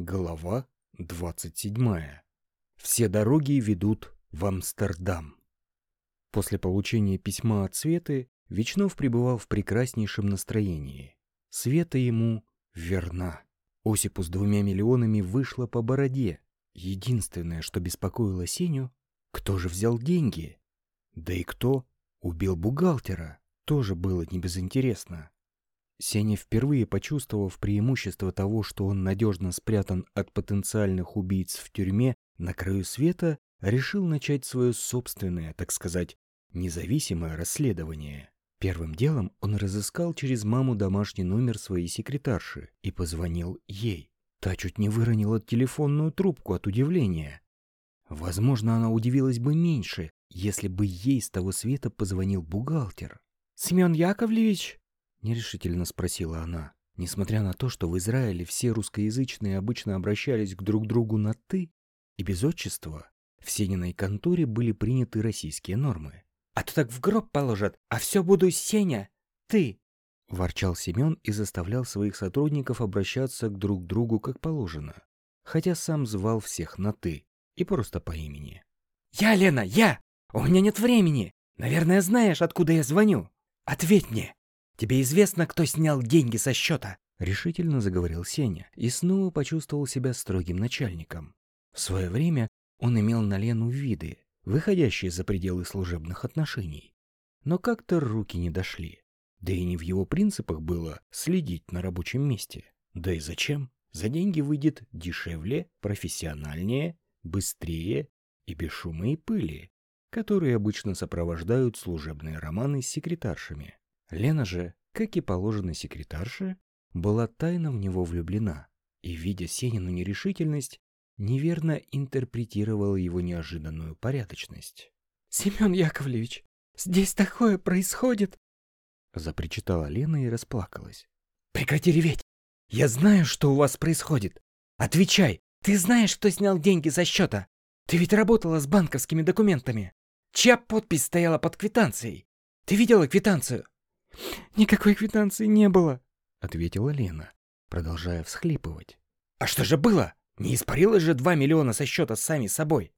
Глава 27. Все дороги ведут в Амстердам. После получения письма от Светы Вечнов пребывал в прекраснейшем настроении. Света ему верна. Осипу с двумя миллионами вышла по бороде. Единственное, что беспокоило Сеню, кто же взял деньги? Да и кто убил бухгалтера, тоже было небезынтересно. Сеня, впервые почувствовав преимущество того, что он надежно спрятан от потенциальных убийц в тюрьме на краю света, решил начать свое собственное, так сказать, независимое расследование. Первым делом он разыскал через маму домашний номер своей секретарши и позвонил ей. Та чуть не выронила телефонную трубку от удивления. Возможно, она удивилась бы меньше, если бы ей с того света позвонил бухгалтер. «Семен Яковлевич?» — нерешительно спросила она. Несмотря на то, что в Израиле все русскоязычные обычно обращались к друг другу на «ты» и без отчества, в Сениной конторе были приняты российские нормы. «А то так в гроб положат, а все буду Сеня, ты!» Ворчал Семен и заставлял своих сотрудников обращаться к друг другу как положено, хотя сам звал всех на «ты» и просто по имени. «Я, Лена, я! У меня нет времени! Наверное, знаешь, откуда я звоню! Ответь мне!» Тебе известно, кто снял деньги со счета?» Решительно заговорил Сеня и снова почувствовал себя строгим начальником. В свое время он имел на Лену виды, выходящие за пределы служебных отношений. Но как-то руки не дошли. Да и не в его принципах было следить на рабочем месте. Да и зачем? За деньги выйдет дешевле, профессиональнее, быстрее и без шума и пыли, которые обычно сопровождают служебные романы с секретаршами. Лена же, как и положено секретарше, была тайно в него влюблена и, видя Сенину нерешительность, неверно интерпретировала его неожиданную порядочность. «Семен Яковлевич, здесь такое происходит!» Запричитала Лена и расплакалась. «Прекрати реветь! Я знаю, что у вас происходит! Отвечай! Ты знаешь, кто снял деньги со счета? Ты ведь работала с банковскими документами! Чья подпись стояла под квитанцией? Ты видела квитанцию?» «Никакой квитанции не было», — ответила Лена, продолжая всхлипывать. «А что же было? Не испарилось же два миллиона со счета сами собой?»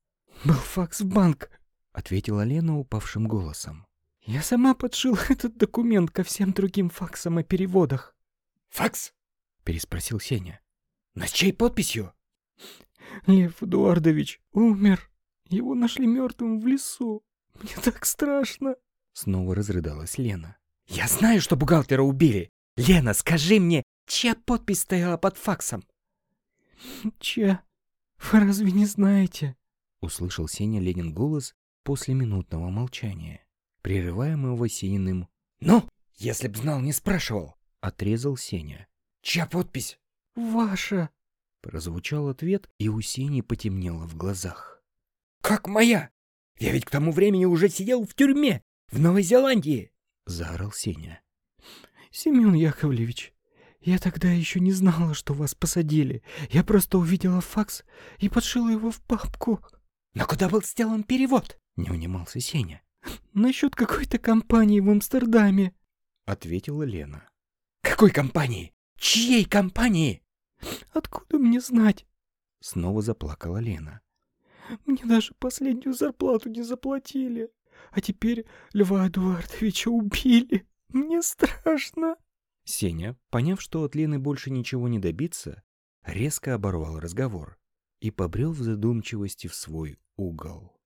«Был факс в банк», — ответила Лена упавшим голосом. «Я сама подшила этот документ ко всем другим факсам о переводах». «Факс?» — переспросил Сеня. «На чьей подписью?» «Лев Эдуардович умер. Его нашли мертвым в лесу. Мне так страшно». Снова разрыдалась Лена. «Я знаю, что бухгалтера убили! Лена, скажи мне, чья подпись стояла под факсом?» «Чья? Вы разве не знаете?» Услышал Сеня Ленин голос после минутного молчания, прерываемого Сениным «Ну, если б знал, не спрашивал!» Отрезал Сеня. «Чья подпись?» «Ваша!» Прозвучал ответ, и у Сени потемнело в глазах. «Как моя? Я ведь к тому времени уже сидел в тюрьме, в Новой Зеландии!» — заорал Сеня. «Семен Яковлевич, я тогда еще не знала, что вас посадили. Я просто увидела факс и подшила его в папку». «Но куда был сделан перевод?» — не унимался Сеня. «Насчет какой-то компании в Амстердаме», — ответила Лена. «Какой компании? Чьей компании?» «Откуда мне знать?» — снова заплакала Лена. «Мне даже последнюю зарплату не заплатили». А теперь Льва Эдуардовича убили. Мне страшно. Сеня, поняв, что от Лены больше ничего не добиться, резко оборвал разговор и побрел в задумчивости в свой угол.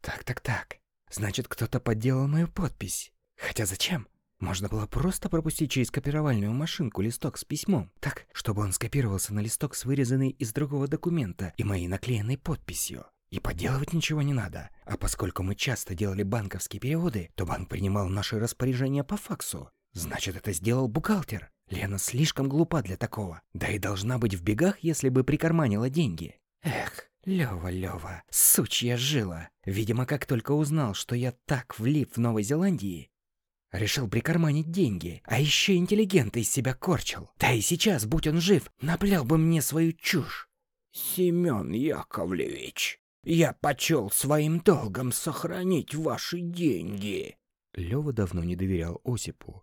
«Так-так-так, значит, кто-то подделал мою подпись. Хотя зачем? Можно было просто пропустить через копировальную машинку листок с письмом, так, чтобы он скопировался на листок с вырезанной из другого документа и моей наклеенной подписью. И поделывать ничего не надо. А поскольку мы часто делали банковские переводы, то банк принимал наши распоряжения по факсу. Значит, это сделал бухгалтер. Лена слишком глупа для такого. Да и должна быть в бегах, если бы прикарманила деньги. Эх, Лёва, Лёва, сучья жила. Видимо, как только узнал, что я так влип в Новой Зеландии, решил прикарманить деньги, а еще интеллигент из себя корчил. Да и сейчас, будь он жив, наплел бы мне свою чушь. Семен Яковлевич, я почел своим долгом сохранить ваши деньги. Лёва давно не доверял Осипу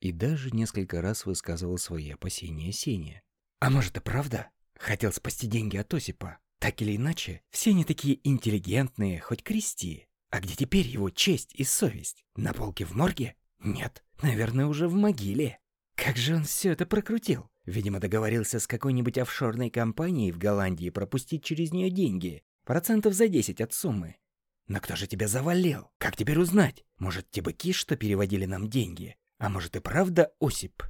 и даже несколько раз высказывал свои опасения Сене. А может и правда? Хотел спасти деньги от Осипа. Так или иначе, все они такие интеллигентные, хоть крести. А где теперь его честь и совесть? На полке в морге? Нет, наверное, уже в могиле. Как же он все это прокрутил? Видимо, договорился с какой-нибудь офшорной компанией в Голландии пропустить через нее деньги. Процентов за 10 от суммы. Но кто же тебя завалил? Как теперь узнать? Может, те быки, что переводили нам деньги? А может и правда Осип?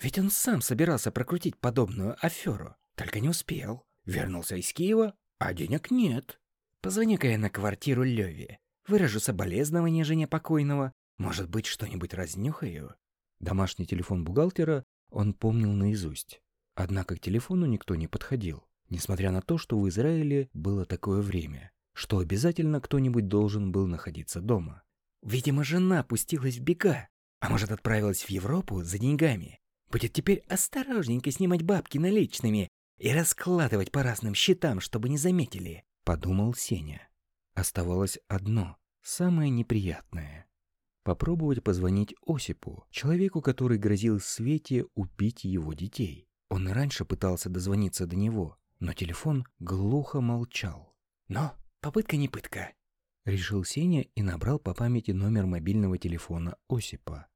Ведь он сам собирался прокрутить подобную аферу. Только не успел. Вернулся из Киева, а денег нет. Позвони-ка я на квартиру Леви. Выражу соболезнование жене покойного. Может быть, что-нибудь разнюхаю. Домашний телефон бухгалтера он помнил наизусть. Однако к телефону никто не подходил, несмотря на то, что в Израиле было такое время, что обязательно кто-нибудь должен был находиться дома. Видимо, жена пустилась в бега, а может, отправилась в Европу за деньгами. Будет теперь осторожненько снимать бабки наличными и раскладывать по разным счетам, чтобы не заметили, подумал Сеня. Оставалось одно, самое неприятное попробовать позвонить Осипу, человеку, который грозил Свете убить его детей. Он и раньше пытался дозвониться до него, но телефон глухо молчал. «Но попытка не пытка», — решил Сеня и набрал по памяти номер мобильного телефона Осипа.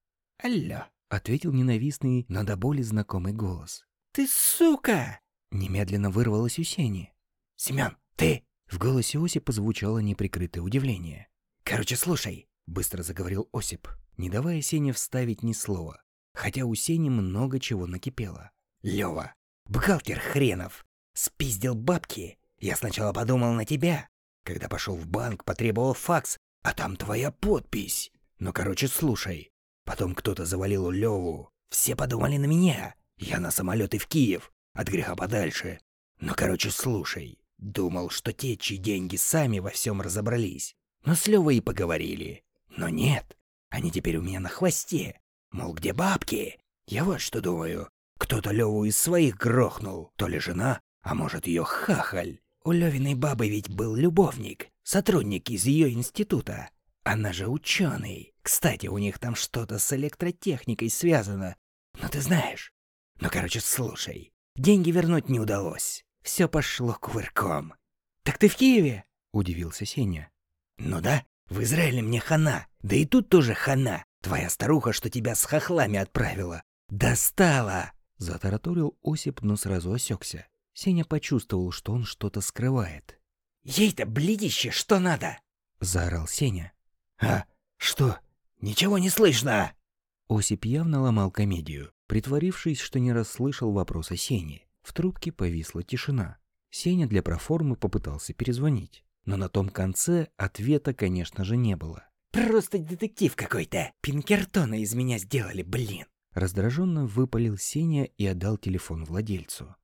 «Алло», — ответил ненавистный, но до боли знакомый голос. «Ты сука!» — немедленно вырвалось у Сени. «Семен, ты!» В голосе Осипа звучало неприкрытое удивление. «Короче, слушай, Быстро заговорил Осип, не давая Сене вставить ни слова, хотя у Сени много чего накипело. «Лёва, бухгалтер хренов, спиздил бабки. Я сначала подумал на тебя. Когда пошел в банк, потребовал факс, а там твоя подпись. Ну, короче, слушай. Потом кто-то завалил Леву. Все подумали на меня. Я на самолет и в Киев. От греха подальше. Ну, короче, слушай. Думал, что те, чьи деньги сами во всем разобрались. Но с Левой и поговорили. Но нет, они теперь у меня на хвосте. Мол, где бабки? Я вот что думаю. Кто-то Леву из своих грохнул. То ли жена, а может ее хахаль. У Левиной бабы ведь был любовник, сотрудник из ее института. Она же ученый. Кстати, у них там что-то с электротехникой связано. Ну ты знаешь. Ну, короче, слушай. Деньги вернуть не удалось. Все пошло кувырком. Так ты в Киеве? Удивился Сеня. Ну да, в Израиле мне хана, да и тут тоже хана. Твоя старуха, что тебя с хохлами отправила. Достала!» Затараторил Осип, но сразу осекся. Сеня почувствовал, что он что-то скрывает. «Ей-то, бледище, что надо?» Заорал Сеня. «А, что? Ничего не слышно!» Осип явно ломал комедию, притворившись, что не расслышал вопроса Сени. В трубке повисла тишина. Сеня для проформы попытался перезвонить но на том конце ответа, конечно же, не было. «Просто детектив какой-то! Пинкертона из меня сделали, блин!» Раздраженно выпалил Сеня и отдал телефон владельцу.